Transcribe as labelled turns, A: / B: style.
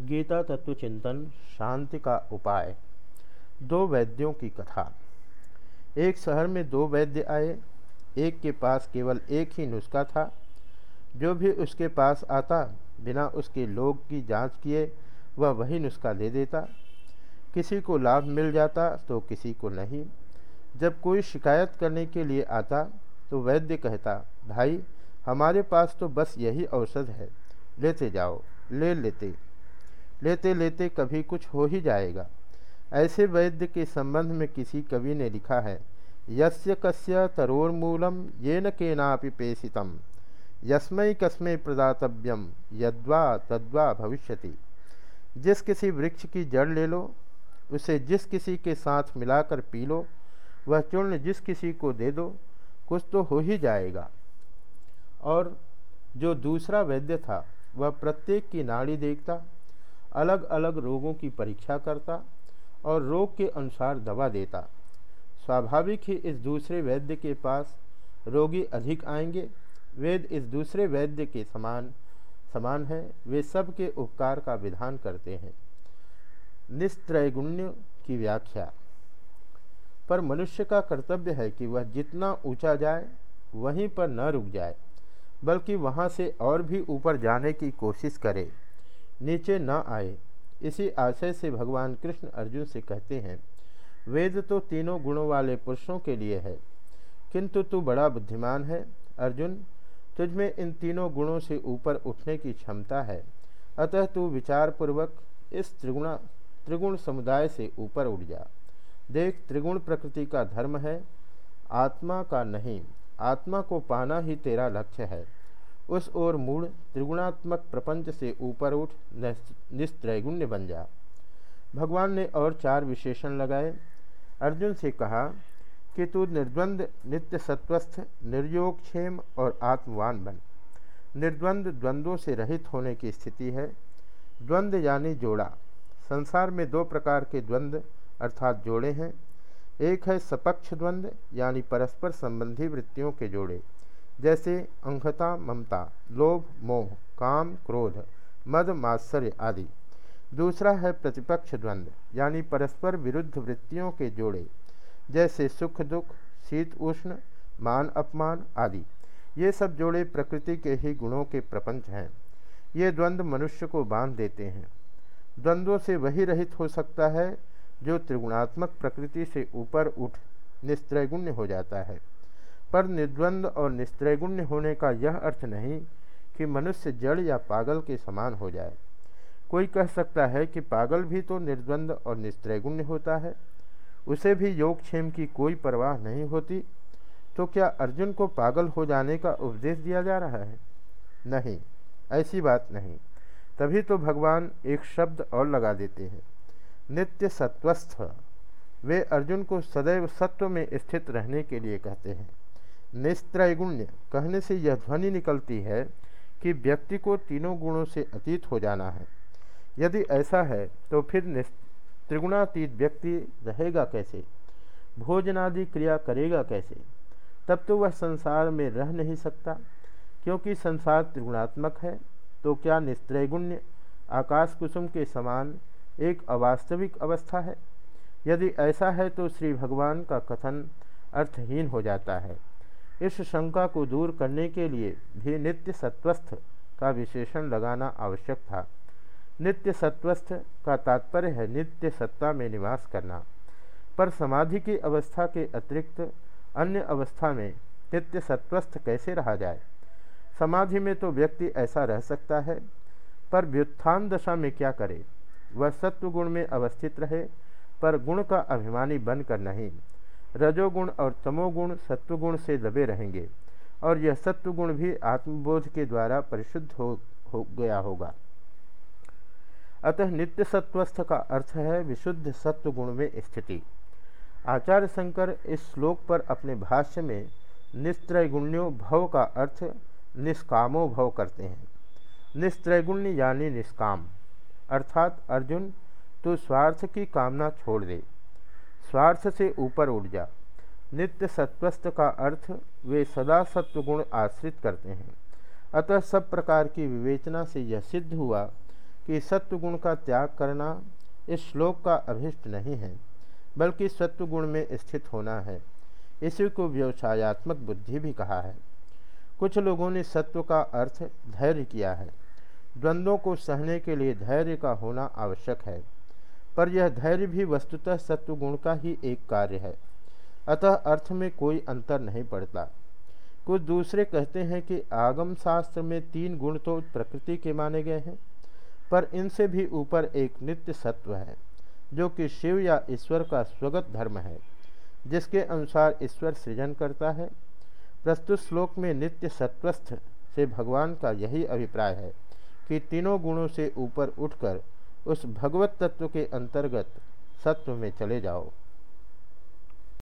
A: गीता तत्व चिंतन, शांति का उपाय। दो वैद्यों की कथा। एक शहर में दो वैद्य आए, एक के पास केवल एक ही नुस्खा था। जो भी उसके पास आता, बिना उसके लोग की जाँच किए, वह वही नुस्खा दे देता। किसी को लाभ मिल जाता तो किसी को नहीं। जब कोई शिकायत करने के लिए आता तो वैद्य कहता, भाई, हमारे पास तो बस यही औषध है। लेते जाओ, ले लेते। लेते लेते कभी कुछ हो ही जाएगा। ऐसे वैद्य के संबंध में किसी कवि ने लिखा है, यस्य कस्य तरोर्मूलम ये न केनापि पेशितम यस्मय कस्मय प्रदातव्यम, यद्वा तद्वा भविष्यति। जिस किसी वृक्ष की जड़ ले लो, उसे जिस किसी के साथ मिलाकर पी लो, वह चूर्ण जिस किसी को दे दो, कुछ तो हो ही जाएगा। और जो दूसरा वैद्य था, वह प्रत्येक की नाड़ी देखता अलग अलग रोगों की परीक्षा करता और रोग के अनुसार दवा देता। स्वाभाविक ही इस दूसरे वैद्य के पास रोगी अधिक आएँगे। वेद इस दूसरे वैद्य के समान समान है। वे सब के उपकार का विधान करते हैं। निस्त्रैगुण्य की व्याख्या। पर मनुष्य का कर्तव्य है कि वह जितना ऊँचा जाए, वहीं पर न रुक जाए, बल्कि वहाँ से और भी ऊपर जाने की कोशिश करे। नीचे न आए। इसी आशय से भगवान कृष्ण अर्जुन से कहते हैं, वेद तो तीनों गुणों वाले पुरुषों के लिए है, किंतु तू बड़ा बुद्धिमान है, अर्जुन। तुझमें इन तीनों गुणों से ऊपर उठने की क्षमता है। अतः तू विचारपूर्वक इस त्रिगुणा, त्रिगुण समुदाय से ऊपर उठ जा। देख, त्रिगुण प्रकृति का धर्म है, आत्मा का नहीं। आत्मा को पाना ही तेरा लक्ष्य है। उस ओर मूड त्रिगुणात्मक प्रपंच से ऊपर उठ निस्त्रैगुण्य बन जा। भगवान ने और चार विशेषण लगाए। अर्जुन से कहा, कि तू निर्द्वंद, नित्य सत्वस्थ, निर्योगक्षेम और आत्मवान बन। निर्द्वंद द्वंद्वों से रहित होने की स्थिति है। द्वंद यानी जोड़ा। संसार में दो प्रकार के द्वंद्व अर्थात जोड़े हैं। एक है सपक्ष द्वंद्व यानी परस्पर संबंधी वृत्तियों के जोड़े। जैसे अंहता ममता, लोभ, मोह, काम, क्रोध, मद, मात्सर्य आदि। दूसरा है प्रतिपक्ष द्वंद्व यानी परस्पर विरुद्ध वृत्तियों के जोड़े, जैसे सुख, दुख, शीत, उष्ण, मान, अपमान आदि। ये सब जोड़े प्रकृति के ही गुणों के प्रपंच हैं। ये द्वंद्व मनुष्य को बाँध देते हैं। द्वंद्वों से वही रहित हो सकता है, जो त्रिगुणात्मक प्रकृति से ऊपर उठ निस्त्रैगुण्य हो जाता है। पर निर्द्वंद और निस्त्रैगुण्य होने का यह अर्थ नहीं कि मनुष्य जड़ या पागल के समान हो जाए। कोई कह सकता है कि पागल भी तो निर्द्वंद और निस्त्रैगुण्य होता है। उसे भी योगक्षेम की कोई परवाह नहीं होती। तो क्या अर्जुन को पागल हो जाने का उपदेश दिया जा रहा है? नहीं, ऐसी बात नहीं। तभी तो भगवान एक शब्द और लगा देते हैं। नित्य सत्वस्थ। वे अर्जुन को सदैव सत्व में स्थित रहने के लिए कहते हैं। निस्त्रैगुण्य। कहने से यह ध्वनि निकलती है कि व्यक्ति को तीनों गुणों से अतीत हो जाना है। यदि ऐसा है तो फिर त्रिगुणातीत व्यक्ति रहेगा कैसे? भोजनादि क्रिया करेगा कैसे? तब तो वह संसार में रह नहीं सकता। क्योंकि संसार त्रिगुणात्मक है तो क्या निस्त्रैगुण्य आकाश कुसुम के समान एक अवास्तविक अवस्था है? यदि ऐसा है तो श्री भगवान का कथन अर्थहीन हो जाता है। इस शंका को दूर करने के लिए भी नित्य सत्वस्थ का विशेषण लगाना आवश्यक था। नित्य सत्वस्थ का तात्पर्य है नित्य सत्ता में निवास करना। पर समाधि की अवस्था के अतिरिक्त अन्य अवस्था में नित्य सत्वस्थ कैसे रहा जाए? समाधि में तो व्यक्ति ऐसा रह सकता है, पर व्युत्थान दशा में क्या करे? वह सत्वगुण में अवस्थित रहे, पर गुण का अभिमानी बनकर नहीं। रजोगुण और तमोगुण सत्वगुण से दबे रहेंगे और यह सत्वगुण भी आत्मबोध के द्वारा परिशुद्ध हो, हो गया होगा। अतः नित्य सत्वस्थ का अर्थ है विशुद्ध सत्वगुण में स्थिति। आचार्य शंकर इस श्लोक पर अपने भाष्य में निस्त्रैगुण्यो भव का अर्थ निष्कामो भव करते हैं। निस्त्रैगुण्य यानी निष्काम अर्थात अर्जुन तू स्वार्थ की कामना छोड़ दे। स्वार्थ से ऊपर उठ जा। नित्य सत्वस्थ का अर्थ वे सदा सत्वगुण आश्रित करते हैं। अतः सब प्रकार की विवेचना से यह सिद्ध हुआ कि सत्वगुण का त्याग करना इस श्लोक का अभिष्ट नहीं है, बल्कि सत्वगुण में स्थित होना है। इसी को व्यवसायत्मक बुद्धि भी कहा है। कुछ लोगों ने सत्व का अर्थ धैर्य किया है। द्वंद्वों को सहने के लिए धैर्य का होना आवश्यक है। पर यह धैर्य भी वस्तुतः सत्वगुण का ही एक कार्य है। अतः अर्थ में कोई अंतर नहीं पड़ता। कुछ दूसरे कहते हैं कि आगम शास्त्र में तीन गुण तो प्रकृति के माने गए हैं, पर इनसे भी ऊपर एक नित्य सत्व है, जो कि शिव या ईश्वर का स्वगत धर्म है, जिसके अनुसार ईश्वर सृजन करता है। प्रस्तुत श्लोक में नित्य सत्वस्थ से भगवान का यही अभिप्राय है कि तीनों गुणों से ऊपर उठकर उस भगवत तत्व के अंतर्गत सत्व में चले जाओ।